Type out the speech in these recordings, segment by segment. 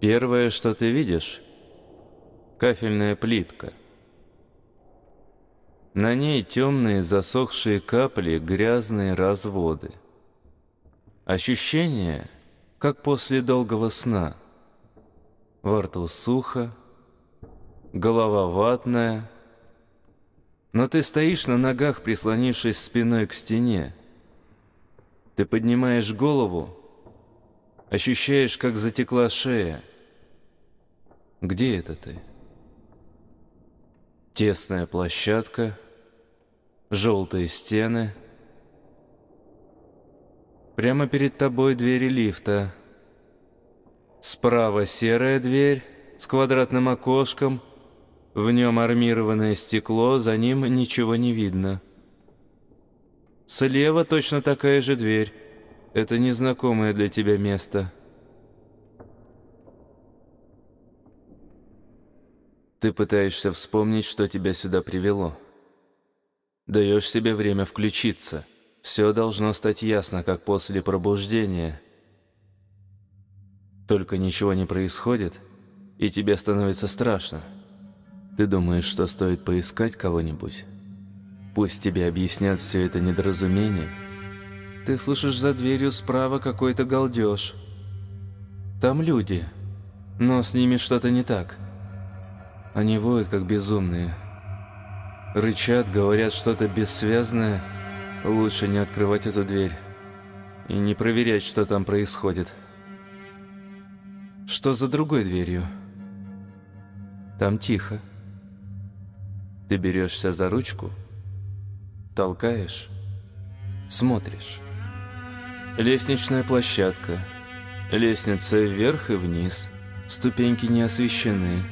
Первое, что ты видишь – кафельная плитка. На ней темные засохшие капли, грязные разводы. Ощущение, как после долгого сна. Во рту сухо, голова ватная, но ты стоишь на ногах, прислонившись спиной к стене. Ты поднимаешь голову, ощущаешь, как затекла шея. Где это ты? Тесная площадка, желтые стены. Прямо перед тобой двери лифта. Справа серая дверь с квадратным окошком. В нем армированное стекло, за ним ничего не видно. Слева точно такая же дверь. Это незнакомое для тебя место. Ты пытаешься вспомнить, что тебя сюда привело. Даешь себе время включиться. Все должно стать ясно, как после пробуждения. Только ничего не происходит, и тебе становится страшно. Ты думаешь, что стоит поискать кого-нибудь? Пусть тебе объяснят все это недоразумение. Ты слышишь за дверью справа какой-то галдеж. Там люди, но с ними что-то не так. Они воют, как безумные. Рычат, говорят что-то бессвязное. Лучше не открывать эту дверь. И не проверять, что там происходит. Что за другой дверью? Там тихо. Ты берешься за ручку, толкаешь, смотришь. Лестничная площадка. Лестница вверх и вниз. Ступеньки не освещены.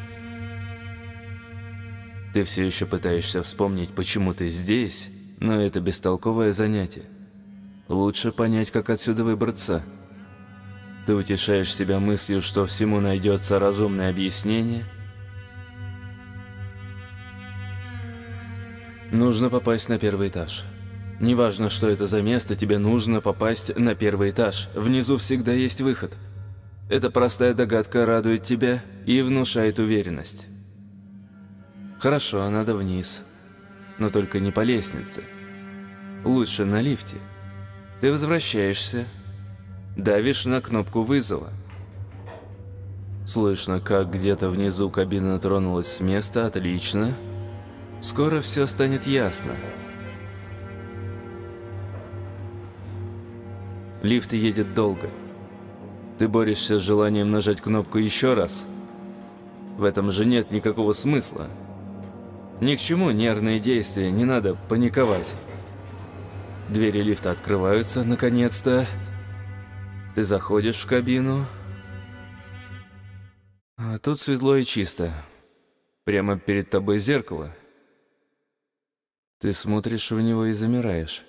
Ты все еще пытаешься вспомнить, почему ты здесь, но это бестолковое занятие. Лучше понять, как отсюда выбраться. Ты утешаешь себя мыслью, что всему найдется разумное объяснение. Нужно попасть на первый этаж. Неважно, что это за место, тебе нужно попасть на первый этаж. Внизу всегда есть выход. Эта простая догадка радует тебя и внушает уверенность. Хорошо, надо вниз. Но только не по лестнице. Лучше на лифте. Ты возвращаешься, давишь на кнопку вызова. Слышно, как где-то внизу кабина тронулась с места, отлично. Скоро все станет ясно. Лифт едет долго. Ты борешься с желанием нажать кнопку еще раз. В этом же нет никакого смысла. Ни к чему нервные действия, не надо паниковать. Двери лифта открываются, наконец-то. Ты заходишь в кабину. А тут светло и чисто. Прямо перед тобой зеркало. Ты смотришь в него и замираешь.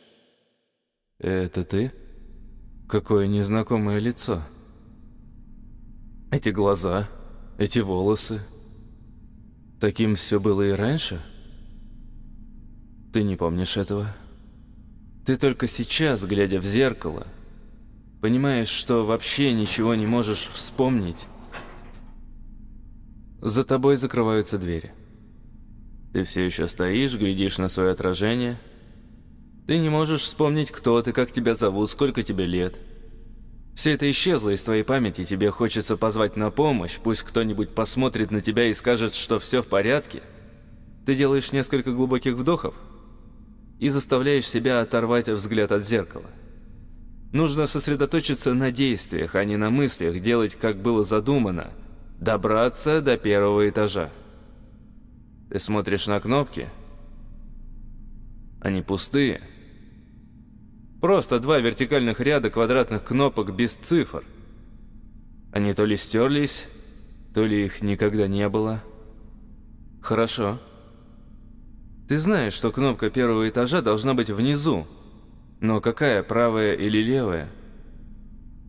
Это ты? Какое незнакомое лицо. Эти глаза, эти волосы. Таким все было и раньше? Ты не помнишь этого? Ты только сейчас, глядя в зеркало, понимаешь, что вообще ничего не можешь вспомнить. За тобой закрываются двери. Ты все еще стоишь, глядишь на свое отражение. Ты не можешь вспомнить, кто ты, как тебя зовут, сколько тебе лет. Все это исчезло из твоей памяти, тебе хочется позвать на помощь, пусть кто-нибудь посмотрит на тебя и скажет, что все в порядке. Ты делаешь несколько глубоких вдохов и заставляешь себя оторвать взгляд от зеркала. Нужно сосредоточиться на действиях, а не на мыслях, делать, как было задумано, добраться до первого этажа. Ты смотришь на кнопки, они пустые – Просто два вертикальных ряда квадратных кнопок без цифр. Они то ли стерлись, то ли их никогда не было. Хорошо. Ты знаешь, что кнопка первого этажа должна быть внизу. Но какая, правая или левая?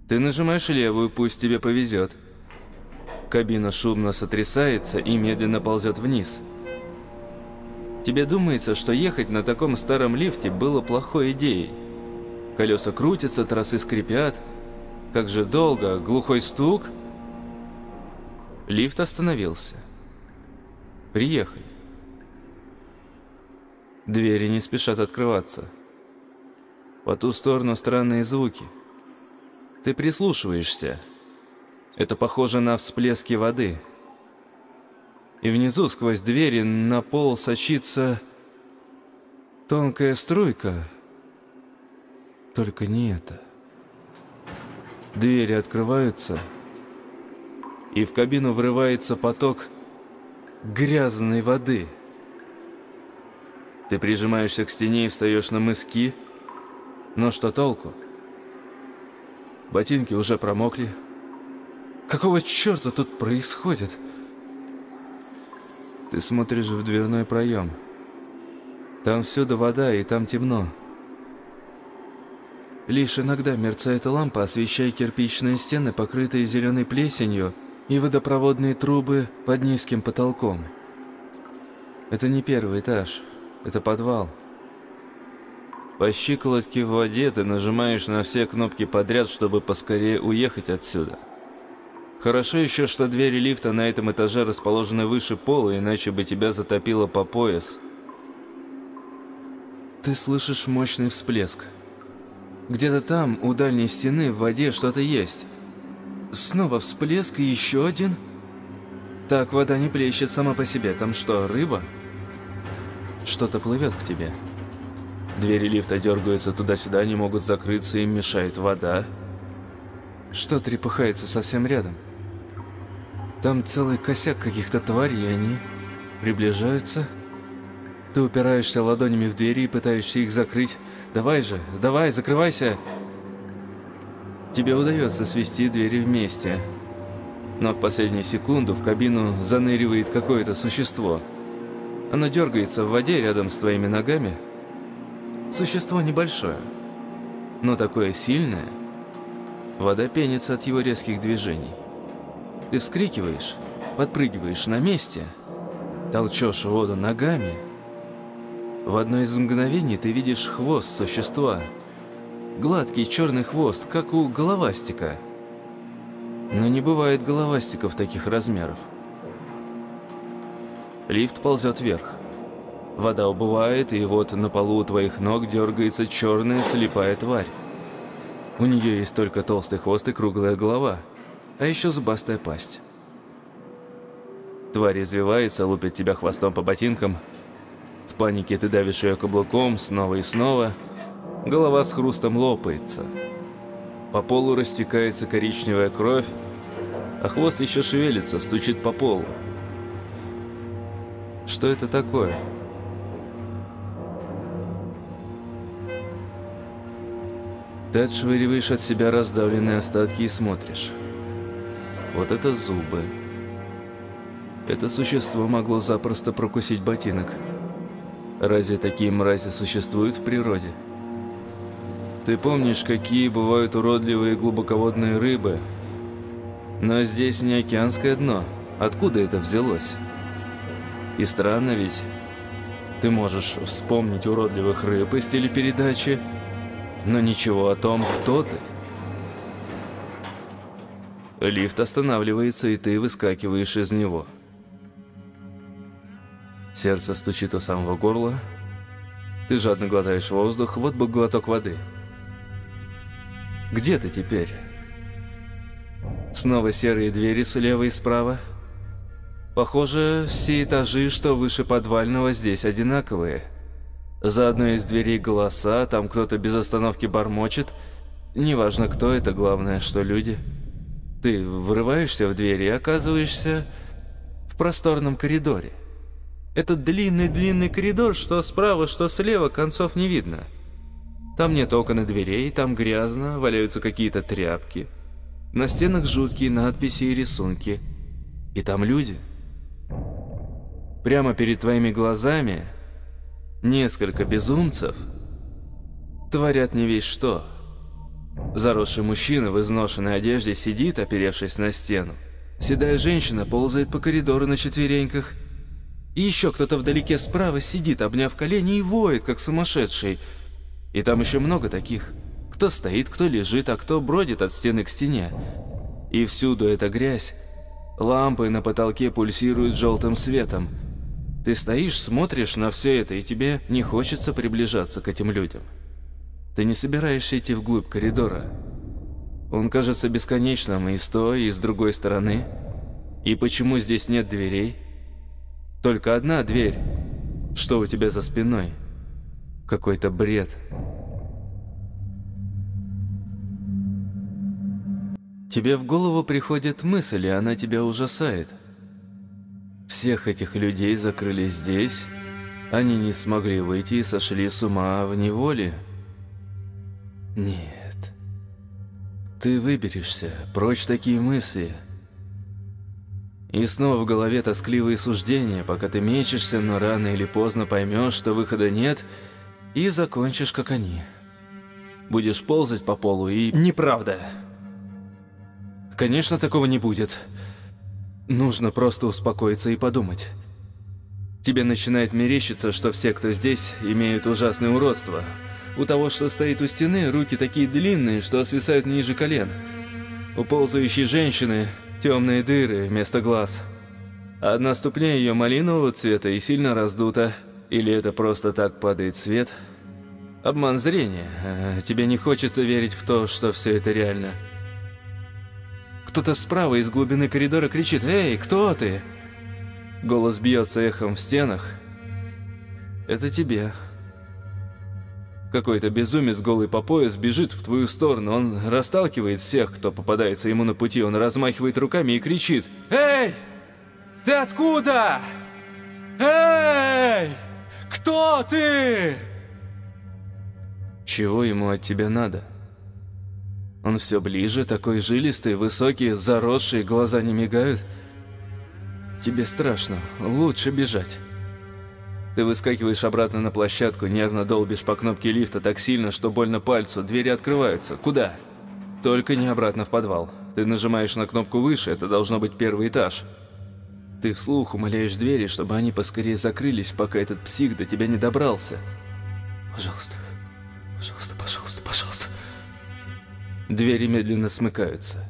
Ты нажимаешь левую, пусть тебе повезет. Кабина шумно сотрясается и медленно ползет вниз. Тебе думается, что ехать на таком старом лифте было плохой идеей. Колеса крутятся, трассы скрипят. Как же долго, глухой стук. Лифт остановился. Приехали. Двери не спешат открываться. По ту сторону странные звуки. Ты прислушиваешься. Это похоже на всплески воды. И внизу, сквозь двери, на пол сочится тонкая струйка. Только не это. Двери открываются, и в кабину врывается поток грязной воды. Ты прижимаешься к стене и встаешь на мыски, но что толку? Ботинки уже промокли. Какого черта тут происходит? Ты смотришь в дверной проем. Там всюду вода, и там темно. Лишь иногда мерцает лампа, освещая кирпичные стены, покрытые зеленой плесенью, и водопроводные трубы под низким потолком. Это не первый этаж, это подвал. По щиколотке в воде ты нажимаешь на все кнопки подряд, чтобы поскорее уехать отсюда. Хорошо еще, что двери лифта на этом этаже расположены выше пола, иначе бы тебя затопило по пояс. Ты слышишь мощный всплеск. Где-то там, у дальней стены, в воде что-то есть. Снова всплеск и еще один. Так, вода не плещет сама по себе. Там что, рыба? Что-то плывет к тебе. Двери лифта дергаются туда-сюда, не могут закрыться, им мешает вода. Что трепыхается совсем рядом? Там целый косяк каких-то тварей, и они приближаются. Ты упираешься ладонями в двери и пытаешься их закрыть. Давай же, давай, закрывайся. Тебе удается свести двери вместе. Но в последнюю секунду в кабину заныривает какое-то существо. Оно дергается в воде рядом с твоими ногами. Существо небольшое, но такое сильное. Вода пенится от его резких движений. Ты вскрикиваешь, подпрыгиваешь на месте, толчешь воду ногами – в одно из мгновений ты видишь хвост существа. Гладкий черный хвост, как у головастика. Но не бывает головастиков таких размеров. Лифт ползет вверх. Вода убывает, и вот на полу у твоих ног дергается черная слепая тварь. У нее есть только толстый хвост и круглая голова, а еще зубастая пасть. Тварь извивается, лупит тебя хвостом по ботинкам – в панике ты давишь ее каблуком снова и снова. Голова с хрустом лопается. По полу растекается коричневая кровь, а хвост еще шевелится, стучит по полу. Что это такое? Ты отшвыриваешь от себя раздавленные остатки и смотришь. Вот это зубы. Это существо могло запросто прокусить ботинок. Разве такие мрази существуют в природе? Ты помнишь, какие бывают уродливые глубоководные рыбы? Но здесь не океанское дно. Откуда это взялось? И странно ведь. Ты можешь вспомнить уродливых рыб из телепередачи, но ничего о том, кто ты. Лифт останавливается, и ты выскакиваешь из него. Сердце стучит у самого горла. Ты жадно глотаешь воздух, вот бы глоток воды. Где ты теперь? Снова серые двери слева и справа. Похоже, все этажи, что выше подвального, здесь одинаковые. За одной из дверей голоса, там кто-то без остановки бормочет. Неважно, кто это, главное, что люди. Ты врываешься в дверь и оказываешься в просторном коридоре. Этот длинный-длинный коридор, что справа, что слева, концов не видно. Там нет окон и дверей, там грязно, валяются какие-то тряпки. На стенах жуткие надписи и рисунки. И там люди. Прямо перед твоими глазами несколько безумцев творят не весь что. Заросший мужчина в изношенной одежде сидит, оперевшись на стену. Седая женщина ползает по коридору на четвереньках – и еще кто-то вдалеке справа сидит, обняв колени и воет, как сумасшедший. И там еще много таких. Кто стоит, кто лежит, а кто бродит от стены к стене. И всюду эта грязь, Лампы на потолке пульсируют желтым светом. Ты стоишь, смотришь на все это, и тебе не хочется приближаться к этим людям. Ты не собираешься идти вглубь коридора. Он кажется бесконечным и с той, и с другой стороны. И почему здесь нет дверей? Только одна дверь. Что у тебя за спиной? Какой-то бред. Тебе в голову приходит мысль, и она тебя ужасает. Всех этих людей закрыли здесь, они не смогли выйти и сошли с ума в неволе. Нет. Ты выберешься, прочь такие мысли. И снова в голове тоскливые суждения, пока ты мечешься, но рано или поздно поймешь, что выхода нет, и закончишь, как они. Будешь ползать по полу и... Неправда. Конечно, такого не будет. Нужно просто успокоиться и подумать. Тебе начинает мерещиться, что все, кто здесь, имеют ужасное уродство. У того, что стоит у стены, руки такие длинные, что свисают ниже колен. У ползающей женщины темные дыры вместо глаз. Одна ступня ее малинового цвета и сильно раздута. Или это просто так падает свет? Обман зрения. А тебе не хочется верить в то, что все это реально. Кто-то справа из глубины коридора кричит «Эй, кто ты?» Голос бьется эхом в стенах. Это тебе. Какой-то безумец голый по пояс бежит в твою сторону. Он расталкивает всех, кто попадается ему на пути. Он размахивает руками и кричит «Эй! Ты откуда? Эй! Кто ты?» Чего ему от тебя надо? Он все ближе, такой жилистый, высокий, заросший, глаза не мигают. Тебе страшно, лучше бежать. Ты выскакиваешь обратно на площадку, нервно долбишь по кнопке лифта так сильно, что больно пальцу, двери открываются. Куда? Только не обратно в подвал. Ты нажимаешь на кнопку выше, это должно быть первый этаж. Ты вслух умоляешь двери, чтобы они поскорее закрылись, пока этот псих до тебя не добрался. Пожалуйста, пожалуйста, пожалуйста, пожалуйста. Двери медленно смыкаются.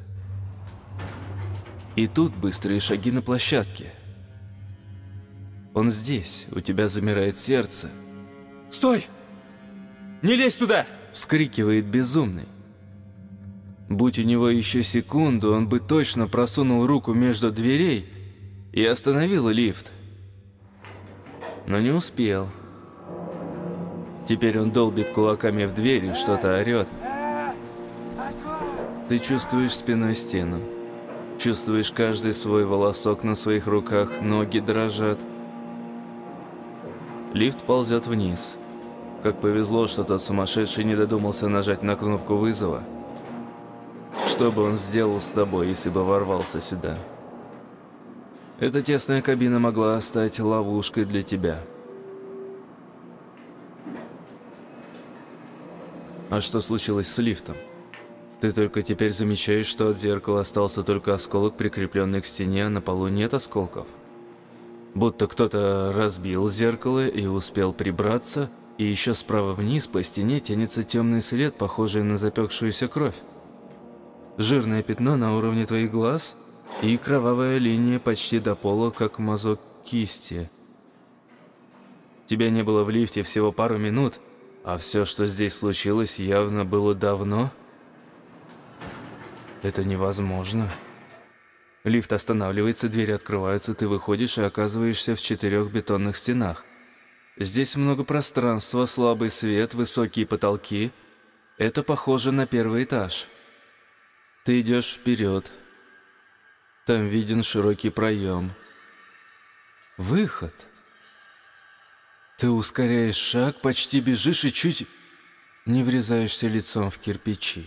И тут быстрые шаги на площадке. Он здесь, у тебя замирает сердце. «Стой! Не лезь туда!» – вскрикивает безумный. Будь у него еще секунду, он бы точно просунул руку между дверей и остановил лифт. Но не успел. Теперь он долбит кулаками в дверь и что-то орет. Ты чувствуешь спиной стену. Чувствуешь каждый свой волосок на своих руках, ноги дрожат. Лифт ползет вниз. Как повезло, что тот сумасшедший не додумался нажать на кнопку вызова. Что бы он сделал с тобой, если бы ворвался сюда? Эта тесная кабина могла стать ловушкой для тебя. А что случилось с лифтом? Ты только теперь замечаешь, что от зеркала остался только осколок, прикрепленный к стене, а на полу нет осколков. Будто кто-то разбил зеркало и успел прибраться, и еще справа вниз по стене тянется темный след, похожий на запекшуюся кровь. Жирное пятно на уровне твоих глаз и кровавая линия почти до пола, как мазок кисти. Тебя не было в лифте всего пару минут, а все, что здесь случилось, явно было давно – это невозможно. Лифт останавливается, двери открываются, ты выходишь и оказываешься в четырех бетонных стенах. Здесь много пространства, слабый свет, высокие потолки. Это похоже на первый этаж. Ты идешь вперед. Там виден широкий проем. Выход. Ты ускоряешь шаг, почти бежишь и чуть не врезаешься лицом в кирпичи.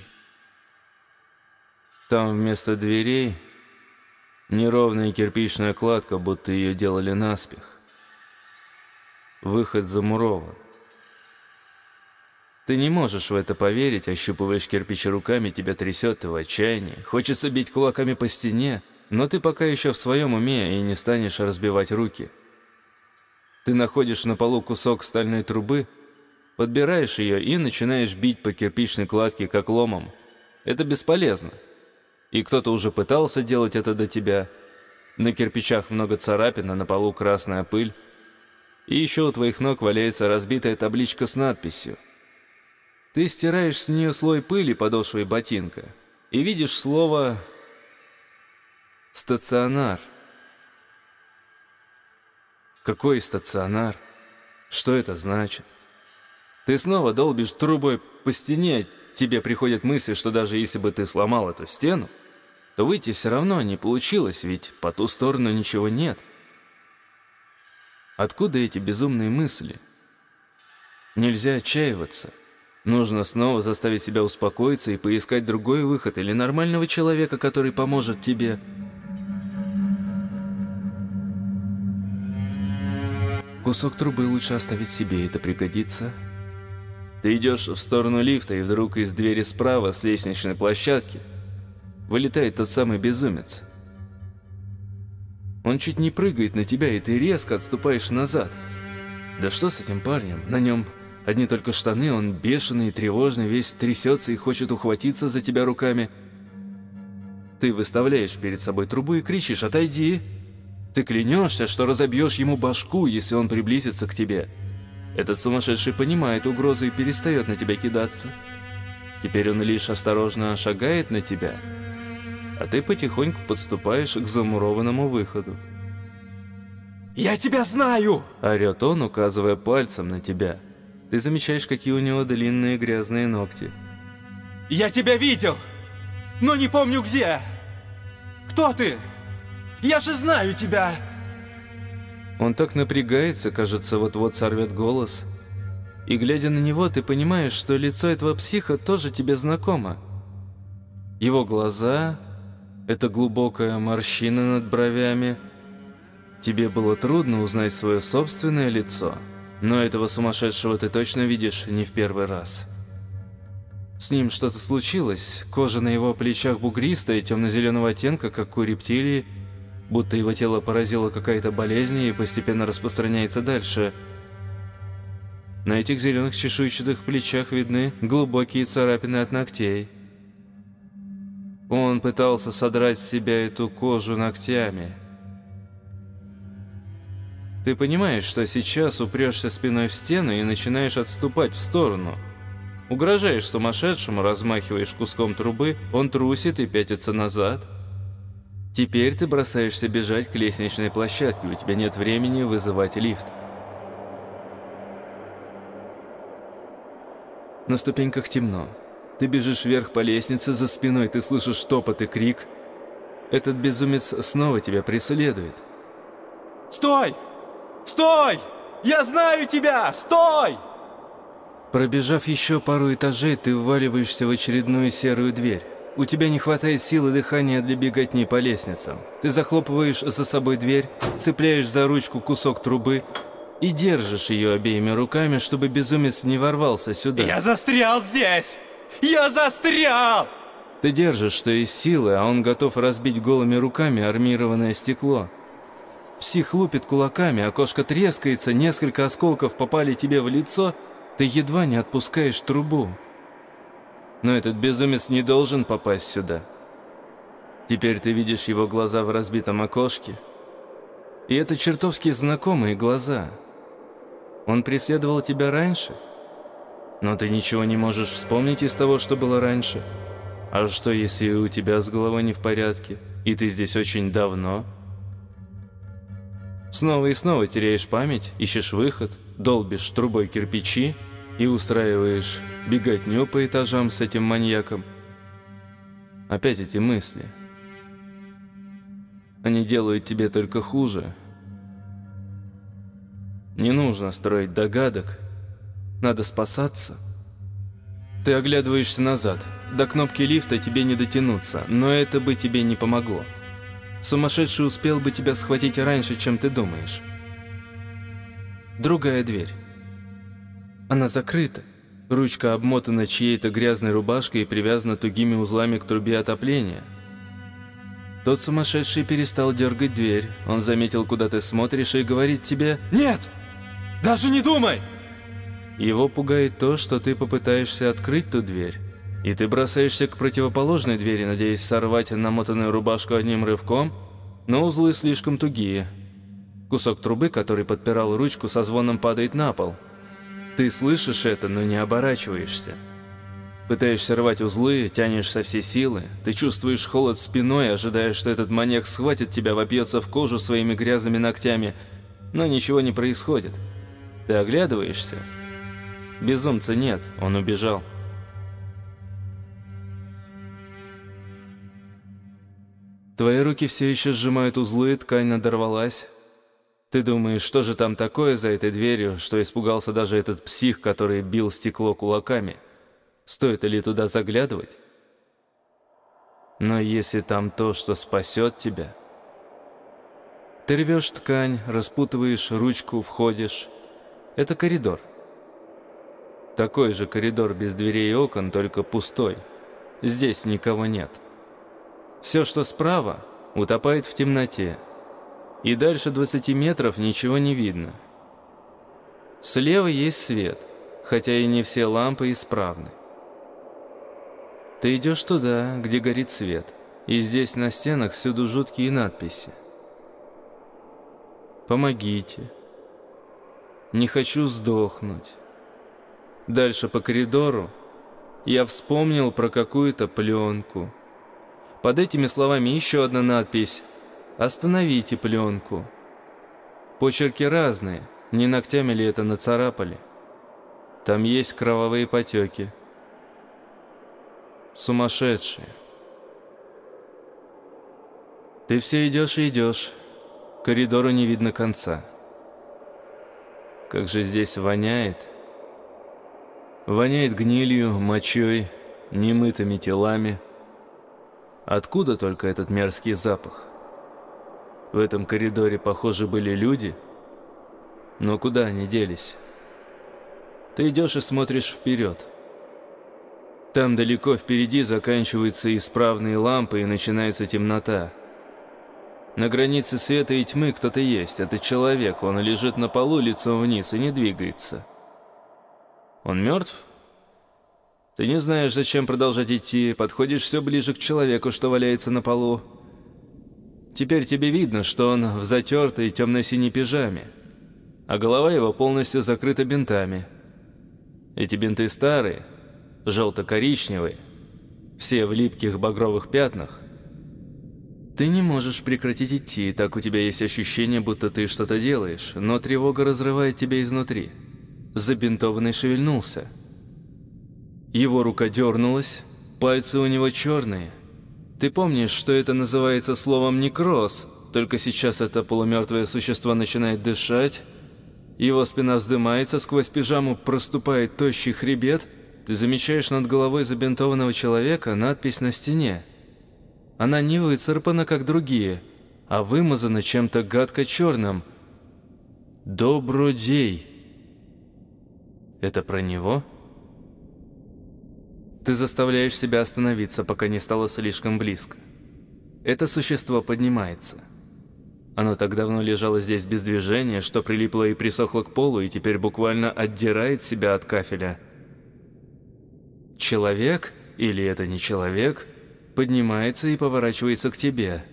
Там вместо дверей неровная кирпичная кладка, будто ее делали наспех. Выход замурован. Ты не можешь в это поверить, ощупываешь кирпичи руками, тебя трясет, ты в отчаянии. Хочется бить кулаками по стене, но ты пока еще в своем уме и не станешь разбивать руки. Ты находишь на полу кусок стальной трубы, подбираешь ее и начинаешь бить по кирпичной кладке как ломом. Это бесполезно и кто-то уже пытался делать это до тебя. На кирпичах много царапин, а на полу красная пыль. И еще у твоих ног валяется разбитая табличка с надписью. Ты стираешь с нее слой пыли подошвой ботинка и видишь слово «стационар». Какой стационар? Что это значит? Ты снова долбишь трубой по стене, тебе приходит мысль, что даже если бы ты сломал эту стену, то выйти все равно не получилось, ведь по ту сторону ничего нет. Откуда эти безумные мысли? Нельзя отчаиваться. Нужно снова заставить себя успокоиться и поискать другой выход или нормального человека, который поможет тебе. Кусок трубы лучше оставить себе, это пригодится. Ты идешь в сторону лифта, и вдруг из двери справа с лестничной площадки вылетает тот самый безумец. Он чуть не прыгает на тебя, и ты резко отступаешь назад. Да что с этим парнем? На нем одни только штаны, он бешеный и тревожный, весь трясется и хочет ухватиться за тебя руками. Ты выставляешь перед собой трубу и кричишь «Отойди!» Ты клянешься, что разобьешь ему башку, если он приблизится к тебе. Этот сумасшедший понимает угрозу и перестает на тебя кидаться. Теперь он лишь осторожно шагает на тебя, а ты потихоньку подступаешь к замурованному выходу. «Я тебя знаю!» – орет он, указывая пальцем на тебя. Ты замечаешь, какие у него длинные грязные ногти. «Я тебя видел, но не помню где! Кто ты? Я же знаю тебя!» Он так напрягается, кажется, вот-вот сорвет голос. И глядя на него, ты понимаешь, что лицо этого психа тоже тебе знакомо. Его глаза, эта глубокая морщина над бровями. Тебе было трудно узнать свое собственное лицо, но этого сумасшедшего ты точно видишь не в первый раз. С ним что-то случилось, кожа на его плечах бугристая, темно-зеленого оттенка, как у рептилии, будто его тело поразила какая-то болезнь и постепенно распространяется дальше. На этих зеленых чешуйчатых плечах видны глубокие царапины от ногтей. Он пытался содрать с себя эту кожу ногтями. Ты понимаешь, что сейчас упрешься спиной в стену и начинаешь отступать в сторону. Угрожаешь сумасшедшему, размахиваешь куском трубы, он трусит и пятится назад – Теперь ты бросаешься бежать к лестничной площадке, у тебя нет времени вызывать лифт. На ступеньках темно. Ты бежишь вверх по лестнице, за спиной ты слышишь топот и крик. Этот безумец снова тебя преследует. «Стой! Стой! Я знаю тебя! Стой!» Пробежав еще пару этажей, ты вваливаешься в очередную серую дверь. У тебя не хватает силы дыхания для беготни по лестницам. Ты захлопываешь за собой дверь, цепляешь за ручку кусок трубы и держишь ее обеими руками, чтобы безумец не ворвался сюда. «Я застрял здесь! Я застрял!» Ты держишь, что есть силы, а он готов разбить голыми руками армированное стекло. Псих лупит кулаками, окошко трескается, несколько осколков попали тебе в лицо, ты едва не отпускаешь трубу. Но этот безумец не должен попасть сюда. Теперь ты видишь его глаза в разбитом окошке. И это чертовски знакомые глаза. Он преследовал тебя раньше? Но ты ничего не можешь вспомнить из того, что было раньше. А что, если у тебя с головой не в порядке, и ты здесь очень давно? Снова и снова теряешь память, ищешь выход, долбишь трубой кирпичи, и устраиваешь беготню по этажам с этим маньяком. Опять эти мысли. Они делают тебе только хуже. Не нужно строить догадок. Надо спасаться. Ты оглядываешься назад. До кнопки лифта тебе не дотянуться, но это бы тебе не помогло. Сумасшедший успел бы тебя схватить раньше, чем ты думаешь. Другая дверь. Она закрыта. Ручка обмотана чьей-то грязной рубашкой и привязана тугими узлами к трубе отопления. Тот сумасшедший перестал дергать дверь. Он заметил, куда ты смотришь, и говорит тебе «Нет! Даже не думай!» Его пугает то, что ты попытаешься открыть ту дверь. И ты бросаешься к противоположной двери, надеясь сорвать намотанную рубашку одним рывком, но узлы слишком тугие. Кусок трубы, который подпирал ручку, со звоном падает на пол. Ты слышишь это, но не оборачиваешься. Пытаешься рвать узлы, тянешь со всей силы. Ты чувствуешь холод спиной, ожидая, что этот маньяк схватит тебя, вопьется в кожу своими грязными ногтями. Но ничего не происходит. Ты оглядываешься. Безумца нет, он убежал. Твои руки все еще сжимают узлы, ткань надорвалась. Ты думаешь, что же там такое за этой дверью, что испугался даже этот псих, который бил стекло кулаками – Стоит ли туда заглядывать? Но если там то, что спасет тебя... Ты рвешь ткань, распутываешь ручку, входишь. Это коридор. Такой же коридор без дверей и окон, только пустой. Здесь никого нет. Все, что справа, утопает в темноте. И дальше 20 метров ничего не видно. Слева есть свет, хотя и не все лампы исправны. Ты идешь туда, где горит свет, и здесь на стенах всюду жуткие надписи. «Помогите», «Не хочу сдохнуть». Дальше по коридору я вспомнил про какую-то пленку. Под этими словами еще одна надпись «Остановите пленку». Почерки разные, не ногтями ли это нацарапали. Там есть кровавые потеки сумасшедшие. Ты все идешь и идешь, коридору не видно конца. Как же здесь воняет. Воняет гнилью, мочой, немытыми телами. Откуда только этот мерзкий запах? В этом коридоре, похоже, были люди. Но куда они делись? Ты идешь и смотришь вперед. Там далеко впереди заканчиваются исправные лампы и начинается темнота. На границе света и тьмы кто-то есть. Это человек. Он лежит на полу лицом вниз и не двигается. Он мертв? Ты не знаешь, зачем продолжать идти. Подходишь все ближе к человеку, что валяется на полу. Теперь тебе видно, что он в затертой темно-синей пижаме, а голова его полностью закрыта бинтами. Эти бинты старые, желто-коричневые, все в липких багровых пятнах. Ты не можешь прекратить идти, так у тебя есть ощущение, будто ты что-то делаешь, но тревога разрывает тебя изнутри. Забинтованный шевельнулся. Его рука дернулась, пальцы у него черные. Ты помнишь, что это называется словом «некроз», только сейчас это полумертвое существо начинает дышать, его спина вздымается, сквозь пижаму проступает тощий хребет – ты замечаешь над головой забинтованного человека надпись на стене. Она не выцарапана, как другие, а вымазана чем-то гадко-черным. «Добродей». Это про него? Ты заставляешь себя остановиться, пока не стало слишком близко. Это существо поднимается. Оно так давно лежало здесь без движения, что прилипло и присохло к полу, и теперь буквально отдирает себя от кафеля – Человек, или это не человек, поднимается и поворачивается к тебе.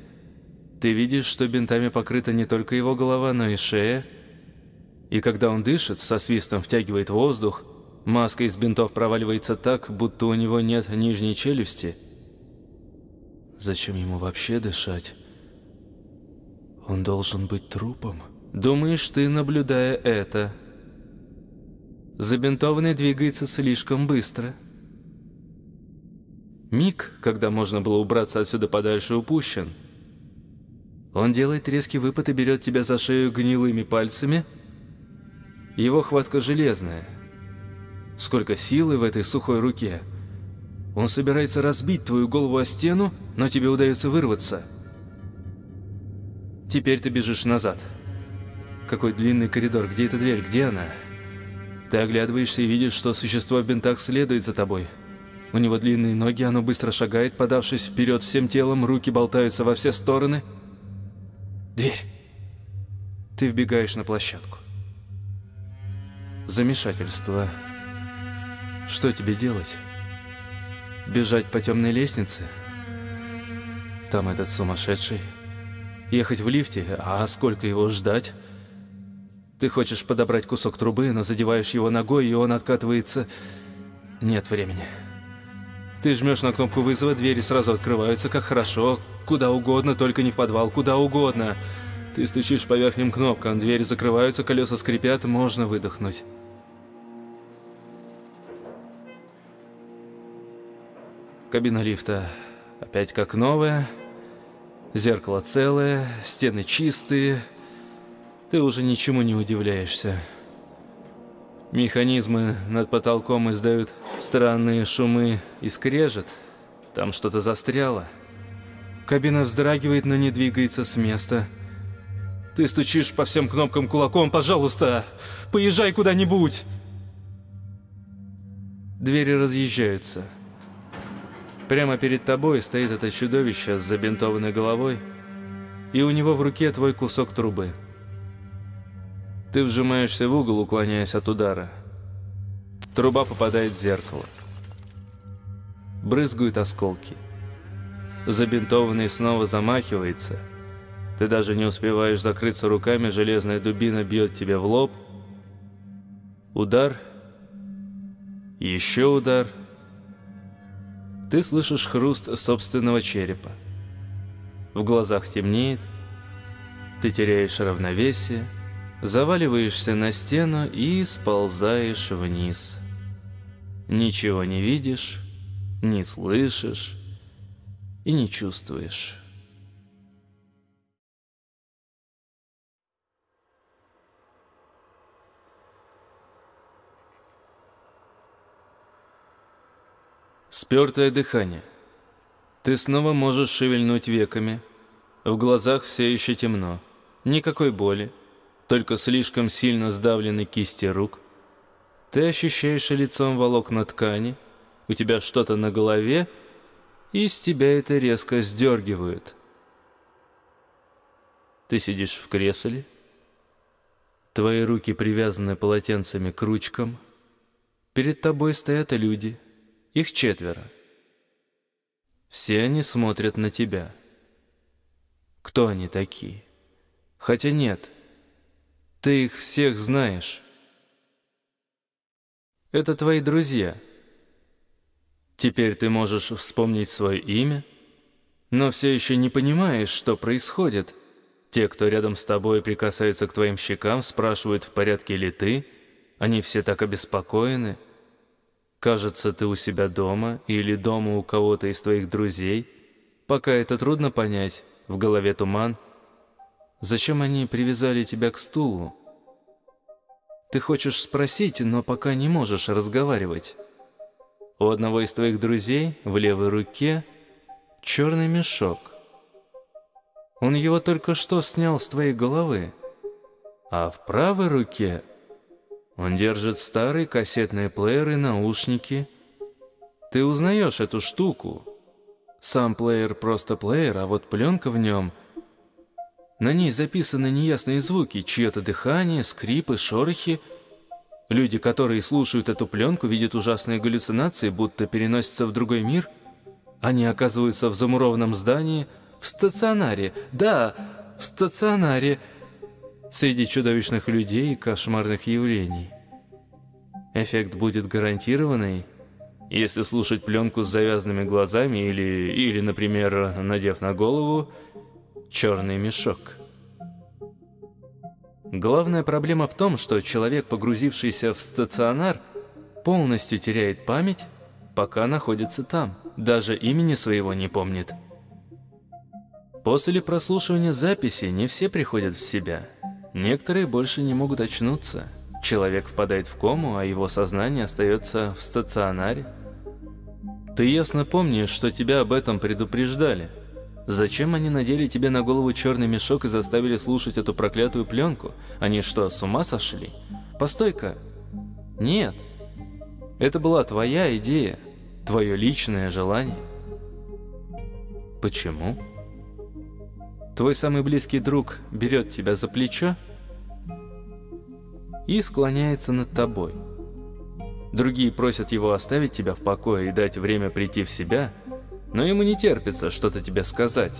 Ты видишь, что бинтами покрыта не только его голова, но и шея. И когда он дышит, со свистом втягивает воздух, маска из бинтов проваливается так, будто у него нет нижней челюсти. Зачем ему вообще дышать? Он должен быть трупом. Думаешь ты, наблюдая это? Забинтованный двигается слишком быстро – Миг, когда можно было убраться отсюда подальше, упущен. Он делает резкий выпад и берет тебя за шею гнилыми пальцами. Его хватка железная. Сколько силы в этой сухой руке. Он собирается разбить твою голову о стену, но тебе удается вырваться. Теперь ты бежишь назад. Какой длинный коридор, где эта дверь, где она? Ты оглядываешься и видишь, что существо в бинтах следует за тобой. У него длинные ноги, оно быстро шагает, подавшись вперед всем телом, руки болтаются во все стороны. Дверь. Ты вбегаешь на площадку. Замешательство. Что тебе делать? Бежать по темной лестнице? Там этот сумасшедший. Ехать в лифте, а сколько его ждать? Ты хочешь подобрать кусок трубы, но задеваешь его ногой, и он откатывается... Нет времени. Ты жмешь на кнопку вызова, двери сразу открываются, как хорошо. Куда угодно, только не в подвал, куда угодно. Ты стучишь по верхним кнопкам, двери закрываются, колеса скрипят, можно выдохнуть. Кабина лифта опять как новая. Зеркало целое, стены чистые. Ты уже ничему не удивляешься. Механизмы над потолком издают странные шумы и скрежет. Там что-то застряло. Кабина вздрагивает, но не двигается с места. Ты стучишь по всем кнопкам кулаком. Пожалуйста, поезжай куда-нибудь. Двери разъезжаются. Прямо перед тобой стоит это чудовище с забинтованной головой, и у него в руке твой кусок трубы. Ты вжимаешься в угол, уклоняясь от удара. Труба попадает в зеркало. Брызгают осколки. Забинтованный снова замахивается. Ты даже не успеваешь закрыться руками, железная дубина бьет тебе в лоб. Удар. Еще удар. Ты слышишь хруст собственного черепа. В глазах темнеет. Ты теряешь равновесие, заваливаешься на стену и сползаешь вниз. Ничего не видишь, не слышишь и не чувствуешь. Спертое дыхание. Ты снова можешь шевельнуть веками. В глазах все еще темно. Никакой боли, только слишком сильно сдавлены кисти рук. Ты ощущаешь лицом волокна ткани, у тебя что-то на голове, и с тебя это резко сдергивают. Ты сидишь в кресле, твои руки привязаны полотенцами к ручкам, перед тобой стоят люди — их четверо. Все они смотрят на тебя. Кто они такие? Хотя нет, ты их всех знаешь. Это твои друзья. Теперь ты можешь вспомнить свое имя, но все еще не понимаешь, что происходит. Те, кто рядом с тобой прикасаются к твоим щекам, спрашивают, в порядке ли ты. Они все так обеспокоены – Кажется, ты у себя дома или дома у кого-то из твоих друзей. Пока это трудно понять, в голове туман. Зачем они привязали тебя к стулу? Ты хочешь спросить, но пока не можешь разговаривать. У одного из твоих друзей в левой руке черный мешок. Он его только что снял с твоей головы. А в правой руке он держит старый кассетный плеер и наушники. Ты узнаешь эту штуку. Сам плеер просто плеер, а вот пленка в нем... На ней записаны неясные звуки, чье-то дыхание, скрипы, шорохи. Люди, которые слушают эту пленку, видят ужасные галлюцинации, будто переносятся в другой мир. Они оказываются в замурованном здании, в стационаре. Да, в стационаре среди чудовищных людей и кошмарных явлений. Эффект будет гарантированный, если слушать пленку с завязанными глазами или, или например, надев на голову черный мешок. Главная проблема в том, что человек, погрузившийся в стационар, полностью теряет память, пока находится там, даже имени своего не помнит. После прослушивания записи не все приходят в себя – Некоторые больше не могут очнуться. Человек впадает в кому, а его сознание остается в стационаре. Ты ясно помнишь, что тебя об этом предупреждали. Зачем они надели тебе на голову черный мешок и заставили слушать эту проклятую пленку? Они что, с ума сошли? Постой-ка. Нет. Это была твоя идея, твое личное желание. Почему? Твой самый близкий друг берет тебя за плечо и склоняется над тобой. Другие просят его оставить тебя в покое и дать время прийти в себя, но ему не терпится что-то тебе сказать.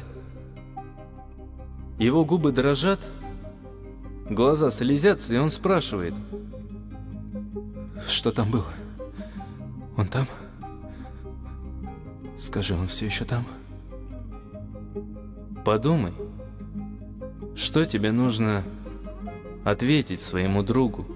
Его губы дрожат, глаза слезятся, и он спрашивает. Что там было? Он там? Скажи, он все еще там? Подумай, что тебе нужно ответить своему другу.